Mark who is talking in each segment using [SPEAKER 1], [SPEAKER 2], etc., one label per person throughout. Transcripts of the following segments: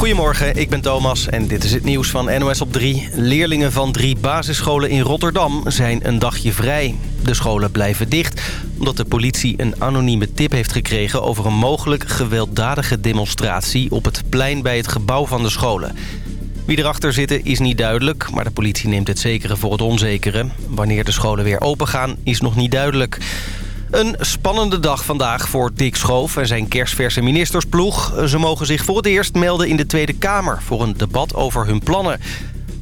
[SPEAKER 1] Goedemorgen, ik ben Thomas en dit is het nieuws van NOS op 3. Leerlingen van drie basisscholen in Rotterdam zijn een dagje vrij. De scholen blijven dicht omdat de politie een anonieme tip heeft gekregen... over een mogelijk gewelddadige demonstratie op het plein bij het gebouw van de scholen. Wie erachter zitten is niet duidelijk, maar de politie neemt het zekere voor het onzekere. Wanneer de scholen weer opengaan is nog niet duidelijk. Een spannende dag vandaag voor Dick Schoof en zijn kerstverse ministersploeg. Ze mogen zich voor het eerst melden in de Tweede Kamer... voor een debat over hun plannen.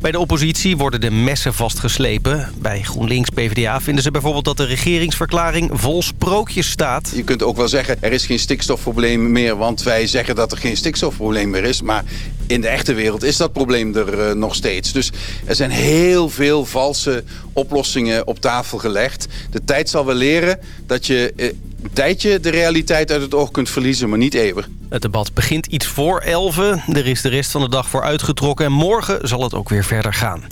[SPEAKER 1] Bij de oppositie worden de messen vastgeslepen. Bij GroenLinks PvdA vinden ze bijvoorbeeld dat de regeringsverklaring vol sprookjes staat.
[SPEAKER 2] Je kunt ook wel zeggen, er is geen stikstofprobleem meer... want wij zeggen dat er geen stikstofprobleem meer is. Maar in de echte wereld is dat probleem er uh, nog steeds. Dus er zijn heel veel valse oplossingen op tafel gelegd. De tijd zal wel leren dat je uh, een tijdje de realiteit uit het oog kunt verliezen, maar niet eeuwig.
[SPEAKER 1] Het debat begint iets voor 11. Er is de rest van de dag voor uitgetrokken en morgen zal het ook weer verder gaan.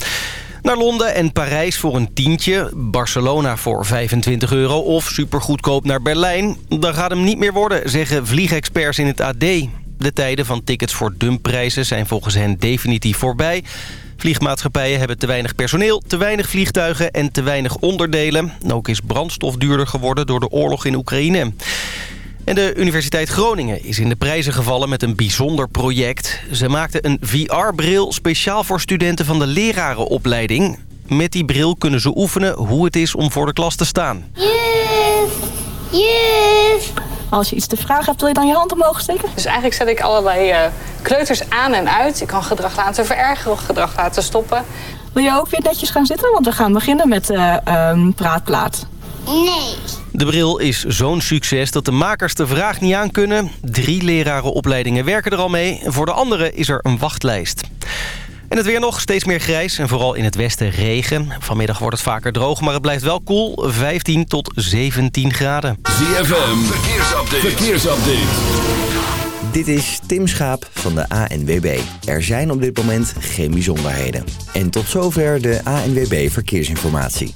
[SPEAKER 1] Naar Londen en Parijs voor een tientje, Barcelona voor 25 euro of supergoedkoop naar Berlijn. Dan gaat hem niet meer worden, zeggen vliegexperts in het AD. De tijden van tickets voor dumpprijzen zijn volgens hen definitief voorbij. Vliegmaatschappijen hebben te weinig personeel, te weinig vliegtuigen en te weinig onderdelen. Ook is brandstof duurder geworden door de oorlog in Oekraïne. En de Universiteit Groningen is in de prijzen gevallen met een bijzonder project. Ze maakten een VR-bril speciaal voor studenten van de lerarenopleiding. Met die bril kunnen ze oefenen hoe het is om voor de klas te staan.
[SPEAKER 3] Juf.
[SPEAKER 4] Als je iets te vragen hebt, wil je dan je hand omhoog steken?
[SPEAKER 5] Dus eigenlijk zet ik allerlei uh, kleuters aan en uit. Ik kan gedrag laten verergeren of gedrag laten stoppen.
[SPEAKER 4] Wil je ook weer netjes gaan zitten? Want we gaan beginnen met uh, um, praatplaat.
[SPEAKER 3] Nee.
[SPEAKER 1] De bril is zo'n succes dat de makers de vraag niet aan kunnen. Drie lerarenopleidingen werken er al mee. Voor de anderen is er een wachtlijst. En het weer nog steeds meer grijs en vooral in het westen regen. Vanmiddag wordt het vaker droog, maar het blijft wel koel. 15 tot 17 graden.
[SPEAKER 6] ZFM, verkeersupdate. verkeersupdate.
[SPEAKER 7] Dit is Tim Schaap van de ANWB. Er zijn op dit moment geen bijzonderheden. En tot zover de ANWB Verkeersinformatie.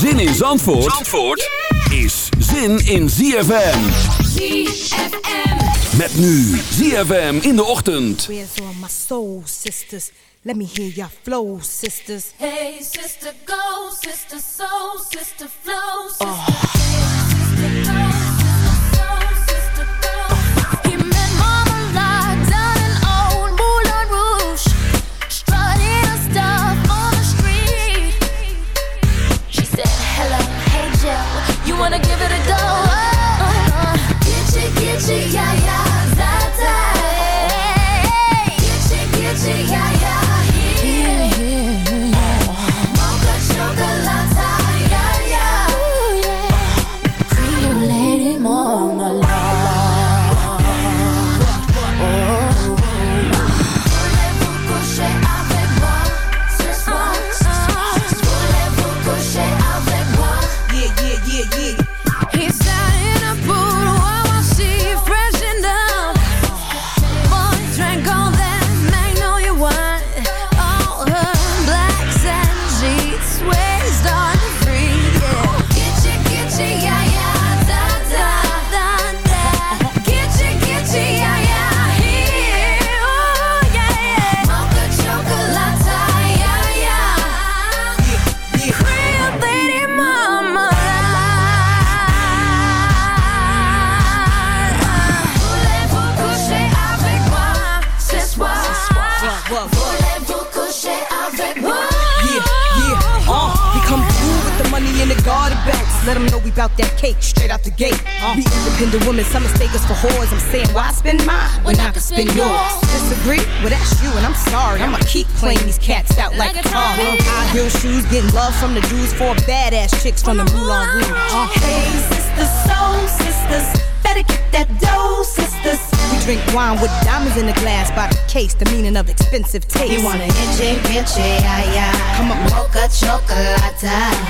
[SPEAKER 6] Zin in Zandvoort, Zandvoort is zin in ZFM.
[SPEAKER 8] ZFM.
[SPEAKER 6] Met nu ZFM in de ochtend.
[SPEAKER 9] Where's all my soul sisters? Let me hear your flow, sisters.
[SPEAKER 8] Hey, sister, go, sister, soul, sister, flow, sister. Oh. Hey, sister, go.
[SPEAKER 10] expensive taste.
[SPEAKER 11] You want an inche, pinche, Yeah, yeah.
[SPEAKER 10] Come on,
[SPEAKER 11] mocha, chocolata.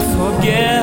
[SPEAKER 12] forget.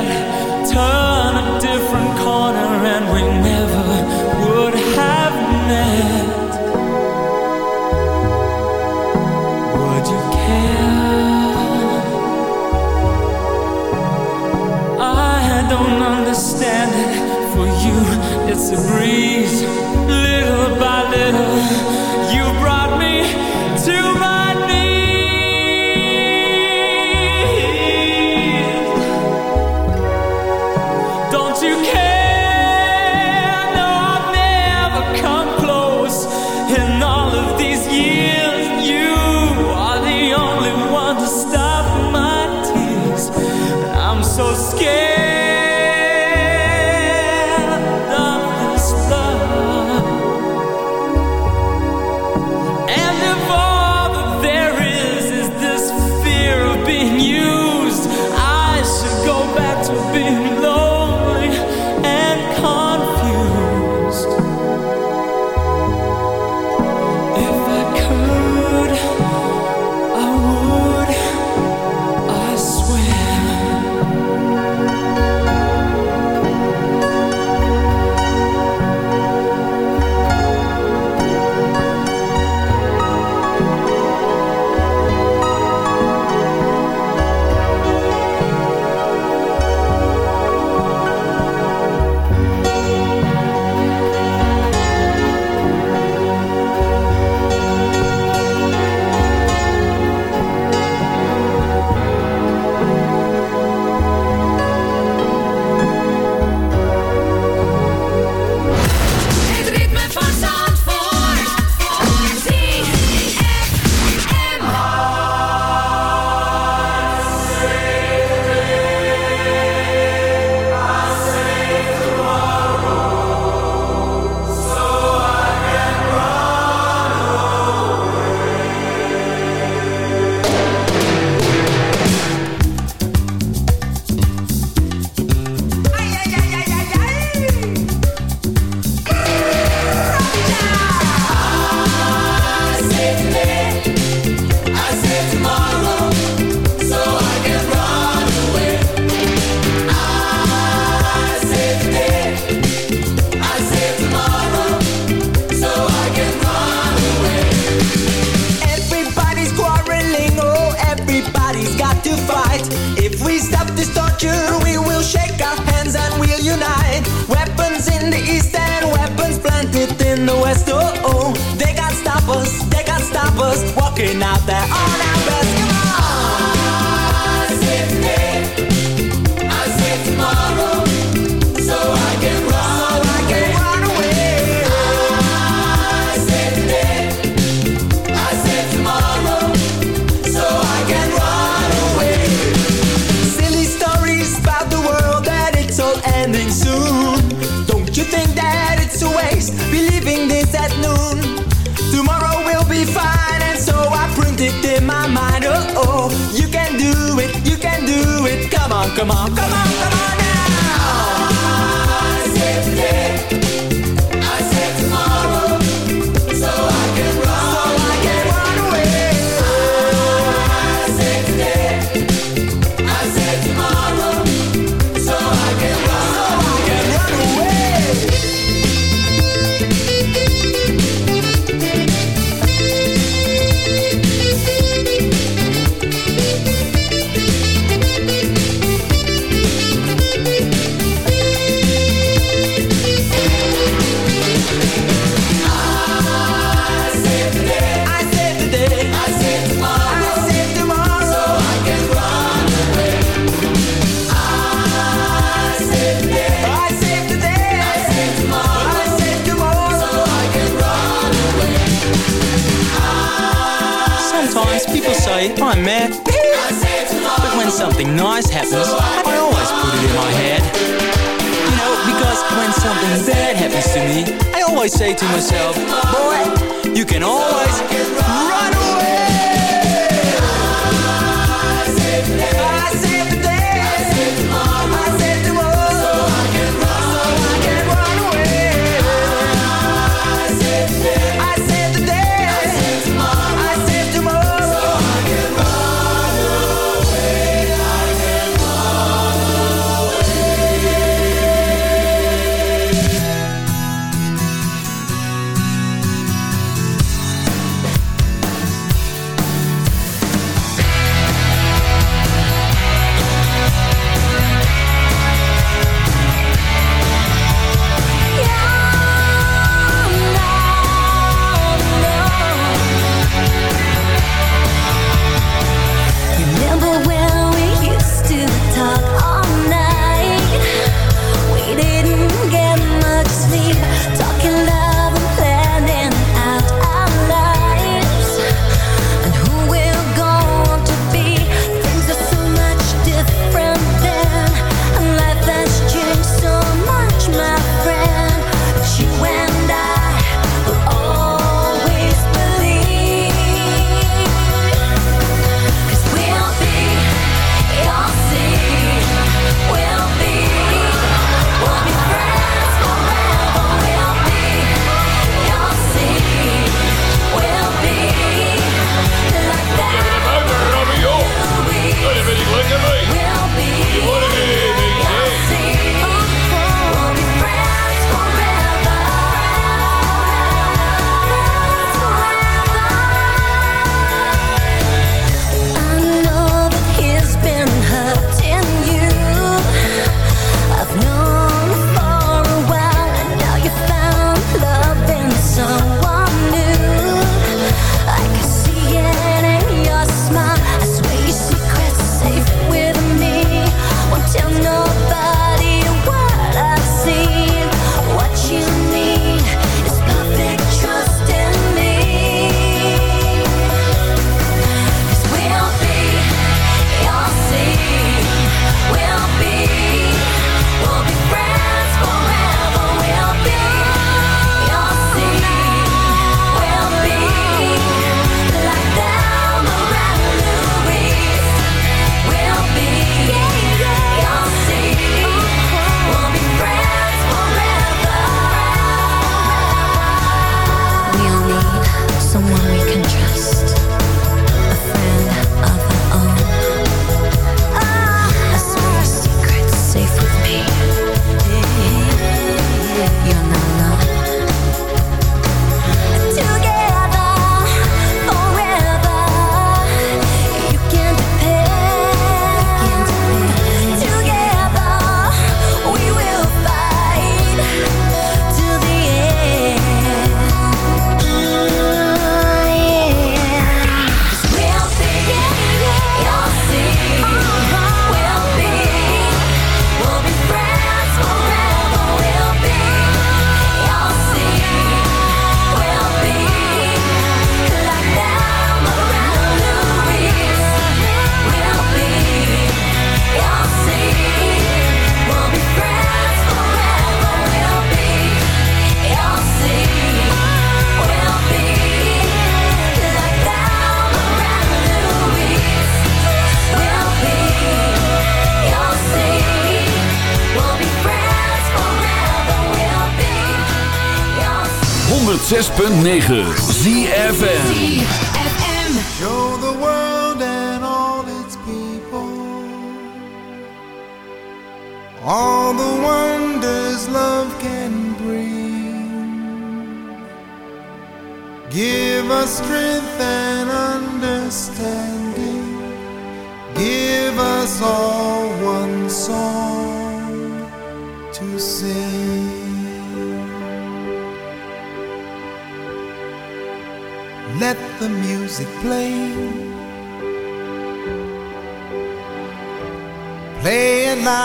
[SPEAKER 13] .9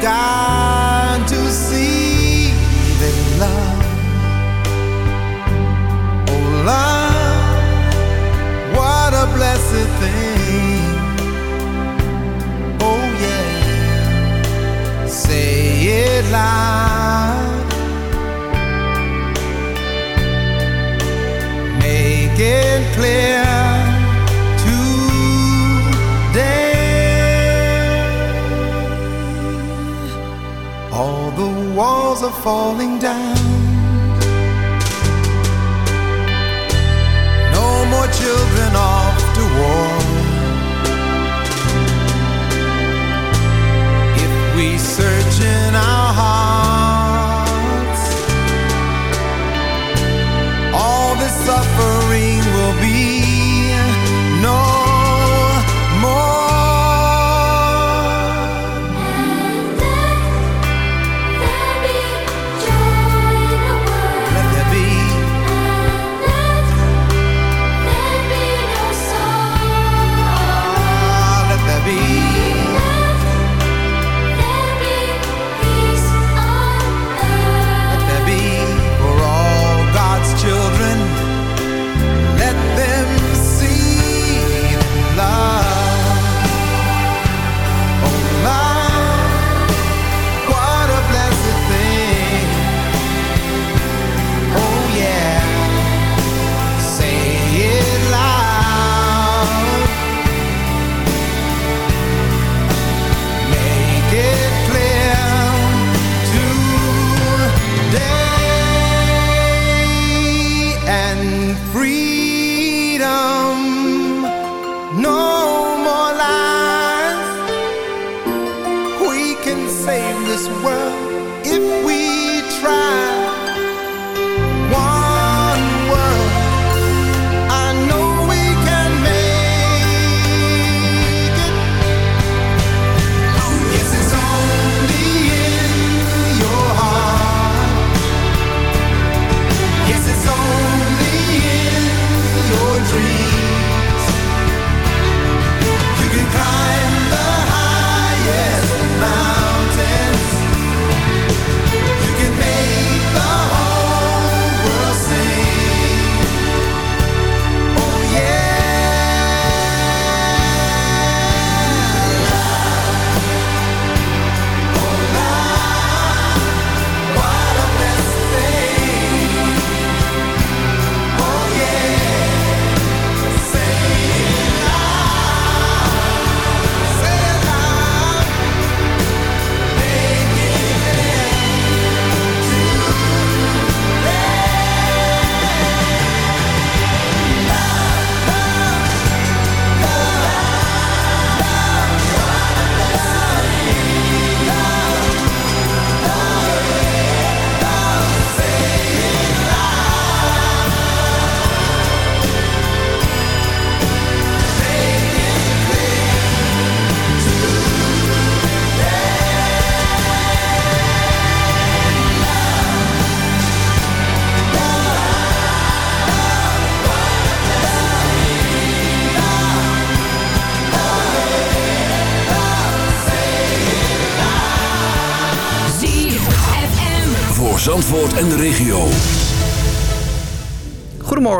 [SPEAKER 13] got to see that love Oh love What a blessed thing. Oh yeah. Say it loud. Make it clear walls are falling down. No more children off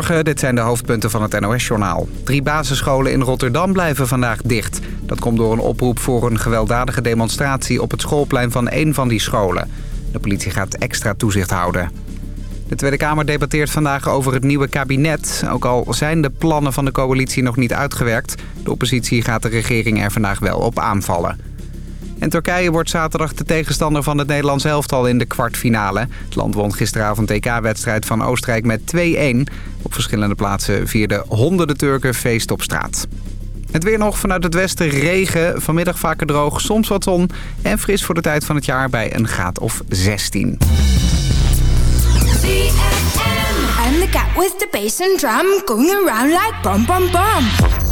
[SPEAKER 14] Dit zijn de hoofdpunten van het NOS-journaal. Drie basisscholen in Rotterdam blijven vandaag dicht. Dat komt door een oproep voor een gewelddadige demonstratie... op het schoolplein van één van die scholen. De politie gaat extra toezicht houden. De Tweede Kamer debatteert vandaag over het nieuwe kabinet. Ook al zijn de plannen van de coalitie nog niet uitgewerkt. De oppositie gaat de regering er vandaag wel op aanvallen. En Turkije wordt zaterdag de tegenstander van het Nederlands elftal in de kwartfinale. Het land won gisteravond TK-wedstrijd van Oostenrijk met 2-1. Op verschillende plaatsen vierden honderden Turken feest op straat. Het weer nog vanuit het westen regen. Vanmiddag vaker droog, soms wat zon. En fris voor de tijd van het jaar bij een graad of 16.
[SPEAKER 15] I'm the cat with the bass and drum going around like bum bum bum.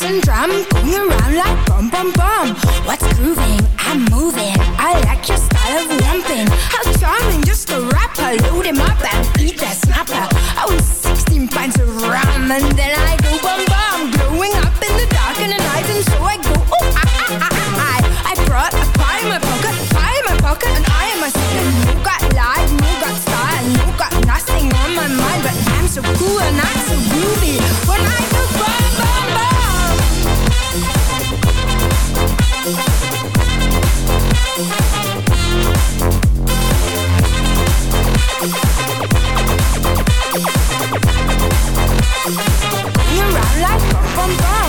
[SPEAKER 15] Bass and drum going around like bum bum bum. What's grooving? I'm moving. I like your style of romping. How charming, just a rapper. Load him up and eat that snapper. I was 16 pints of rum and then I go bum bum. Growing up in the dark and the night and so I go oh ah ah ah ah. ah. I brought a pie in my pocket, pie in my pocket, and I am a second. No got life, no got style, no got nothing on my mind, but I'm so cool and I'm so groovy. When I go bum. Like bum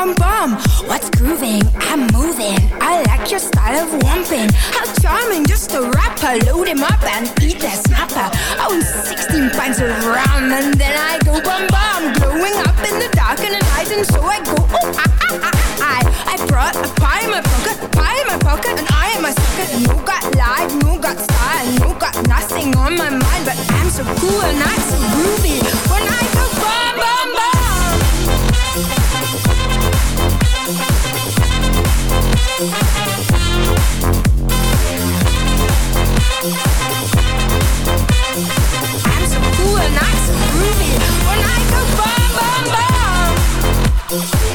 [SPEAKER 15] bum bum. What's grooving? I'm moving. I like your style of romping. How charming, just a rapper. Load him up and eat that snapper. I was 16 pints of rum and then I go bum bum. Growing up in the dark and the night and so I go oh ah ah ah ah. I brought a pie in my pocket, pie in my pocket, and I am a sucker. No got life, no got style, no got nothing on my mind, but I'm so cool and I'm so groovy. When I go bum bum bum. Groovy. When I go bum.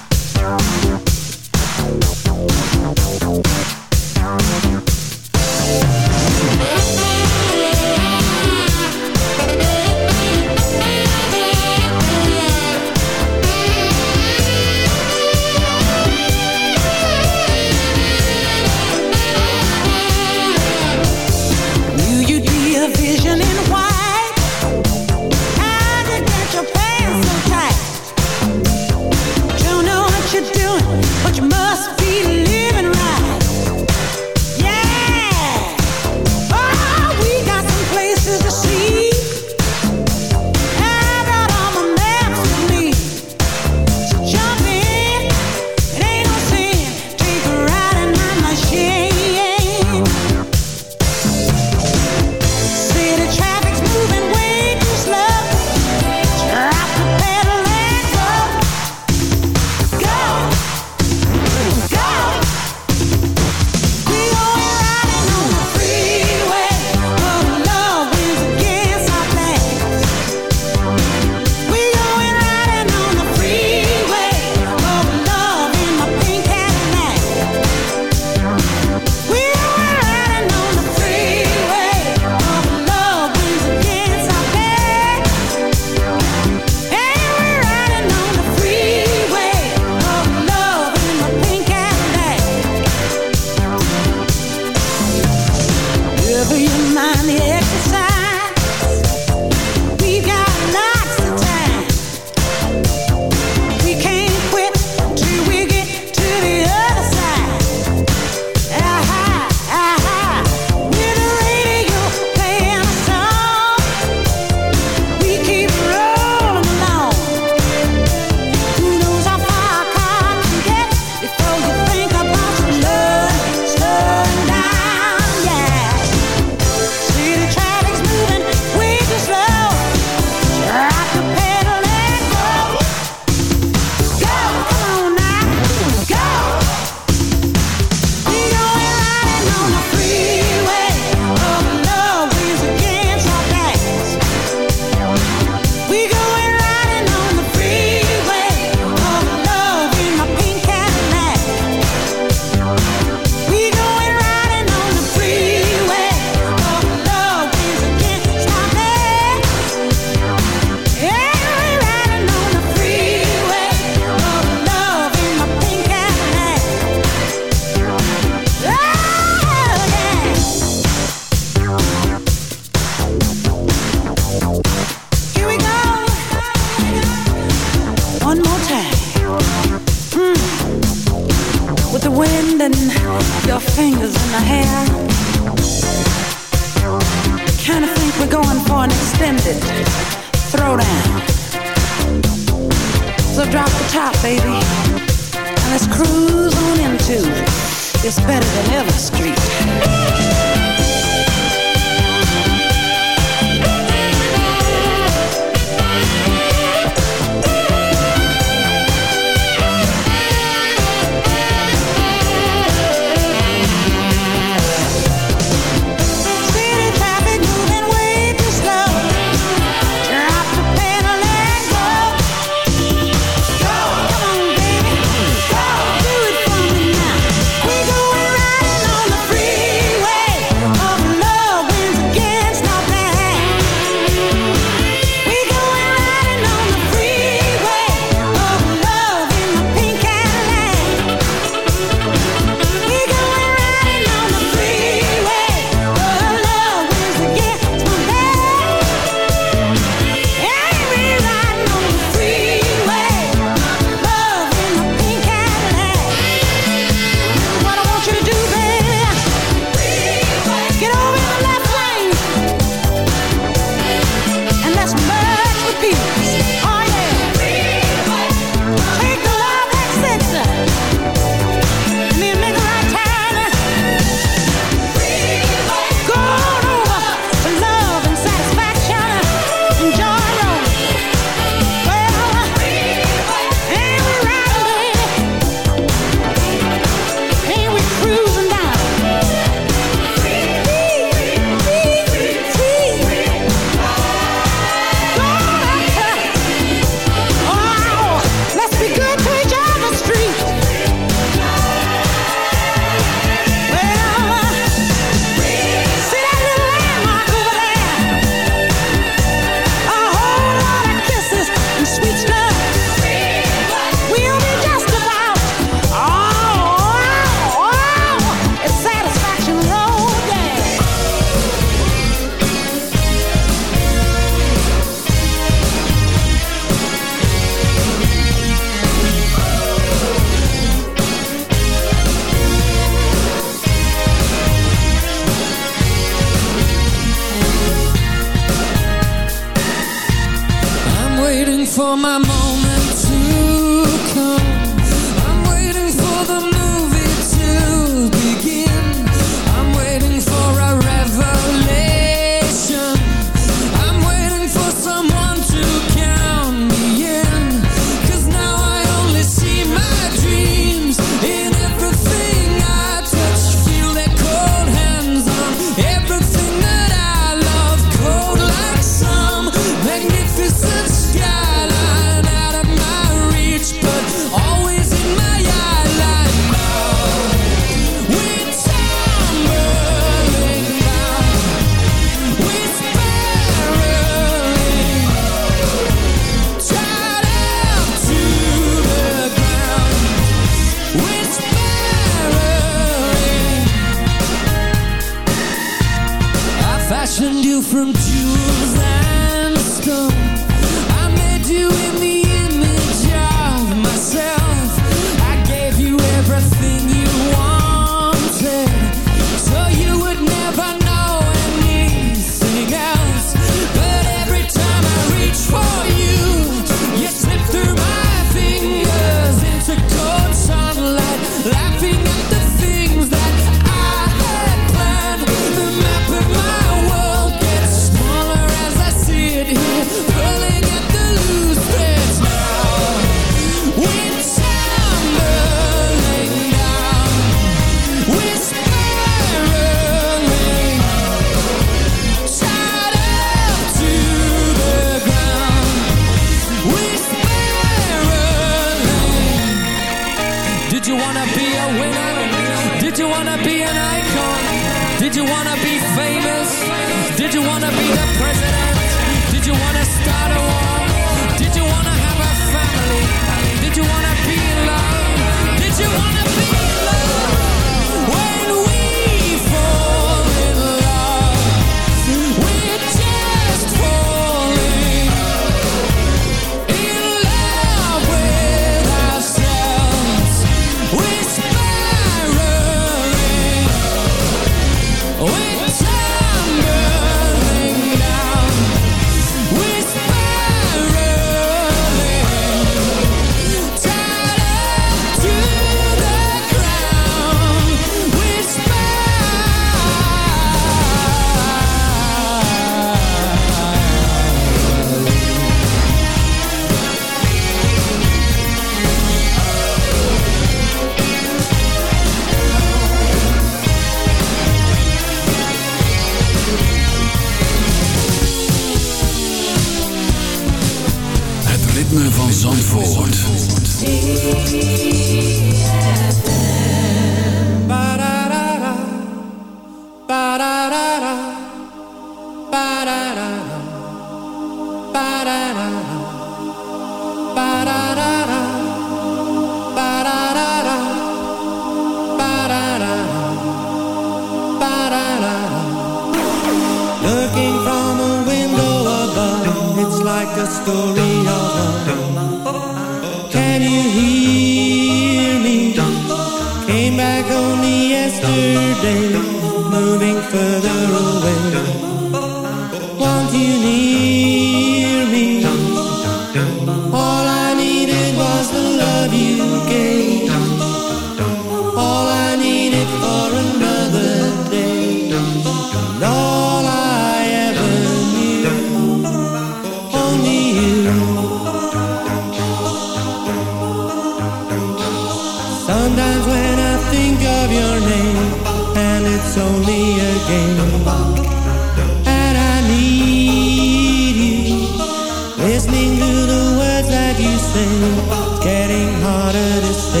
[SPEAKER 16] It's
[SPEAKER 13] getting harder to stay.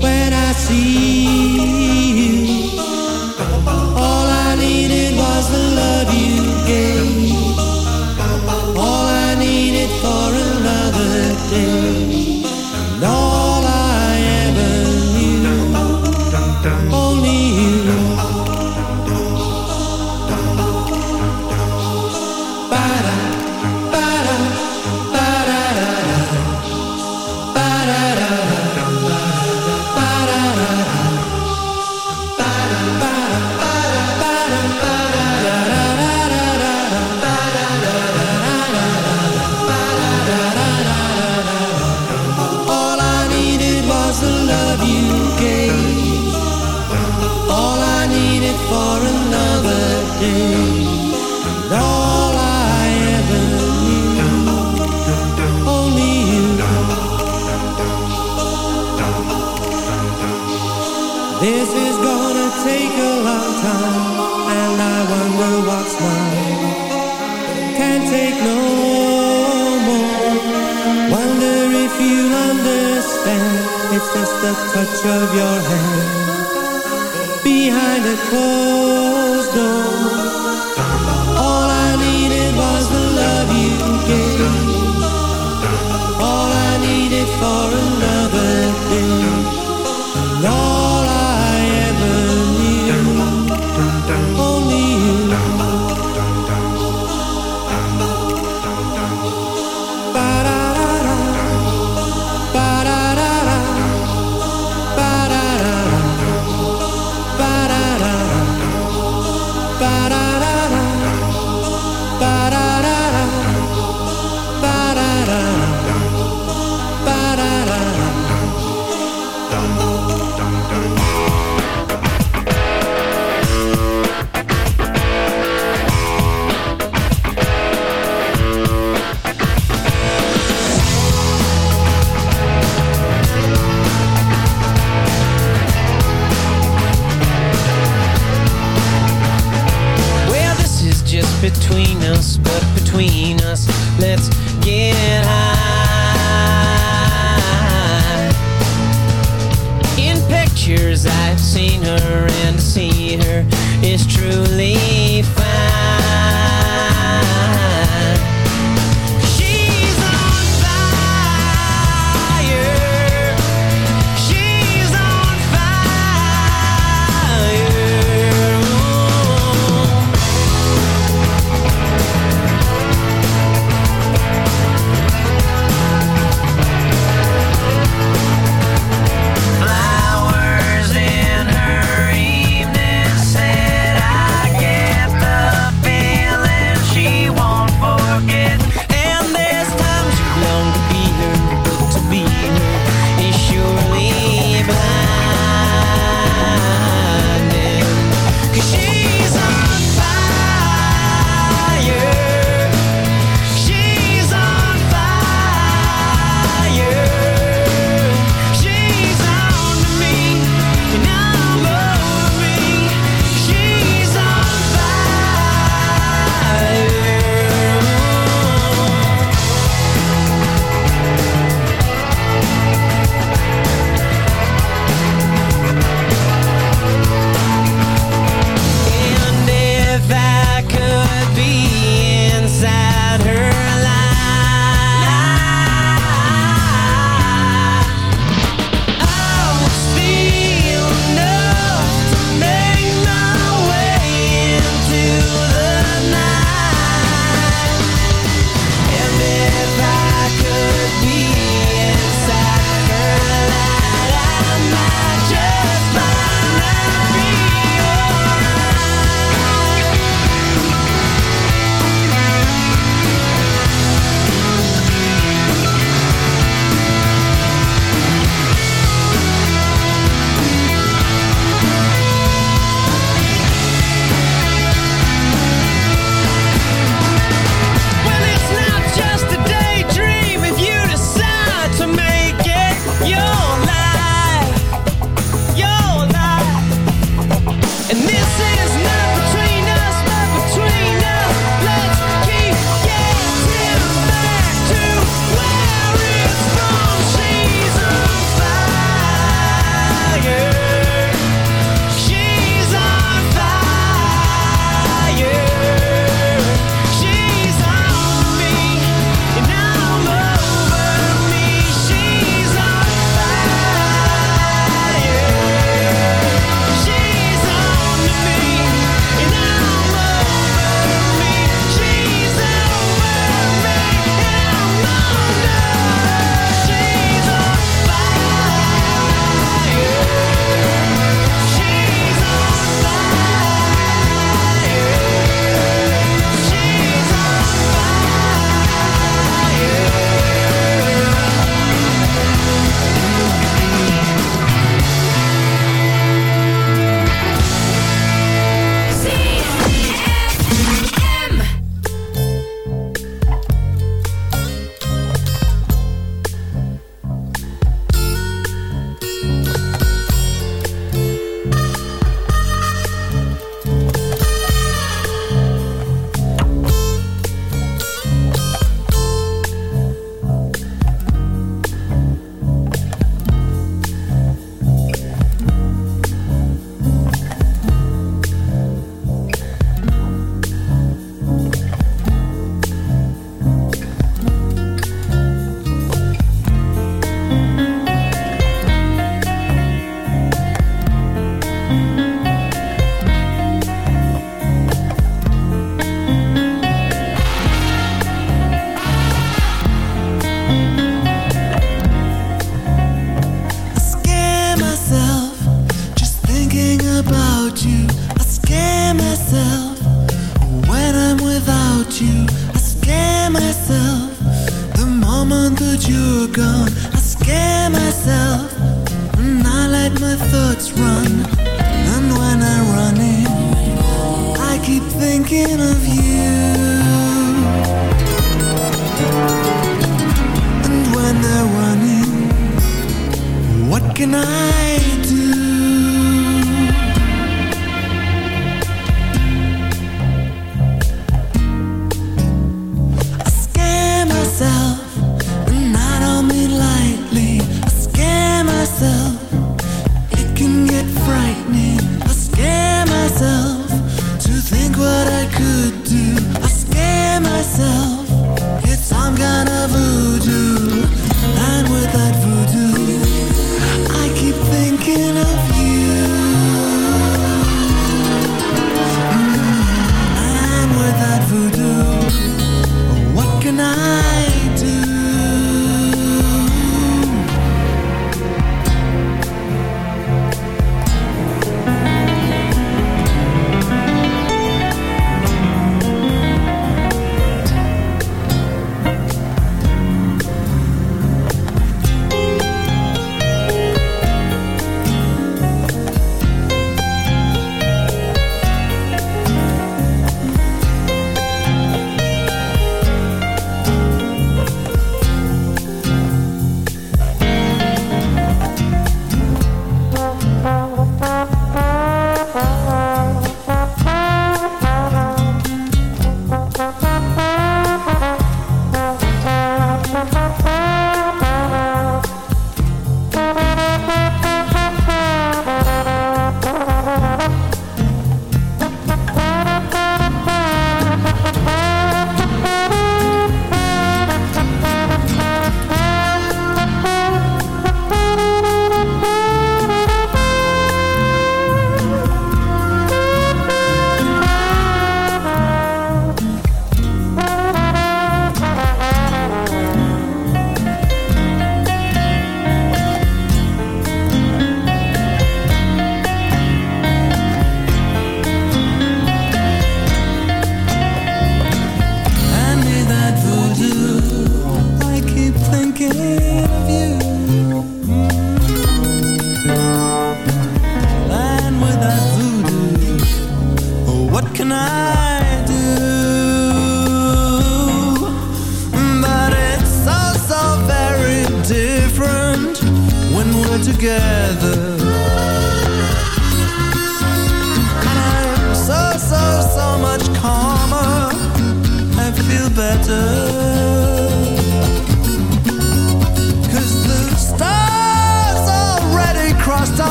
[SPEAKER 13] When I see cold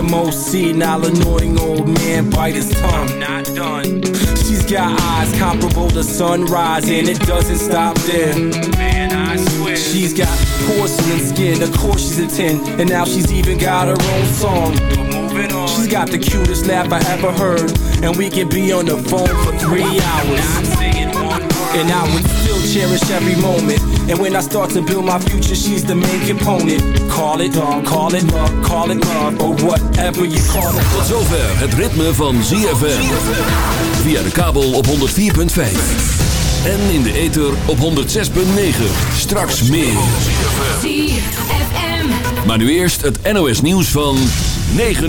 [SPEAKER 17] The most senile, annoying old man bite his tongue. I'm not done. She's got eyes comparable to sunrise, and it doesn't stop there. Man, I swear. She's got porcelain skin, of course she's a 10, and now she's even got her own song. But moving on. She's got the cutest laugh I ever heard, and we can be on the phone for three hours. And I would still cherish every moment. And when I start to build my future, she's the main component. Call it dog, call it love, call it love, or whatever you call it.
[SPEAKER 6] Tot zover het ritme van ZFM. Via de kabel op 104.5. En in de ether op 106.9. Straks meer. Maar nu eerst het NOS nieuws van 9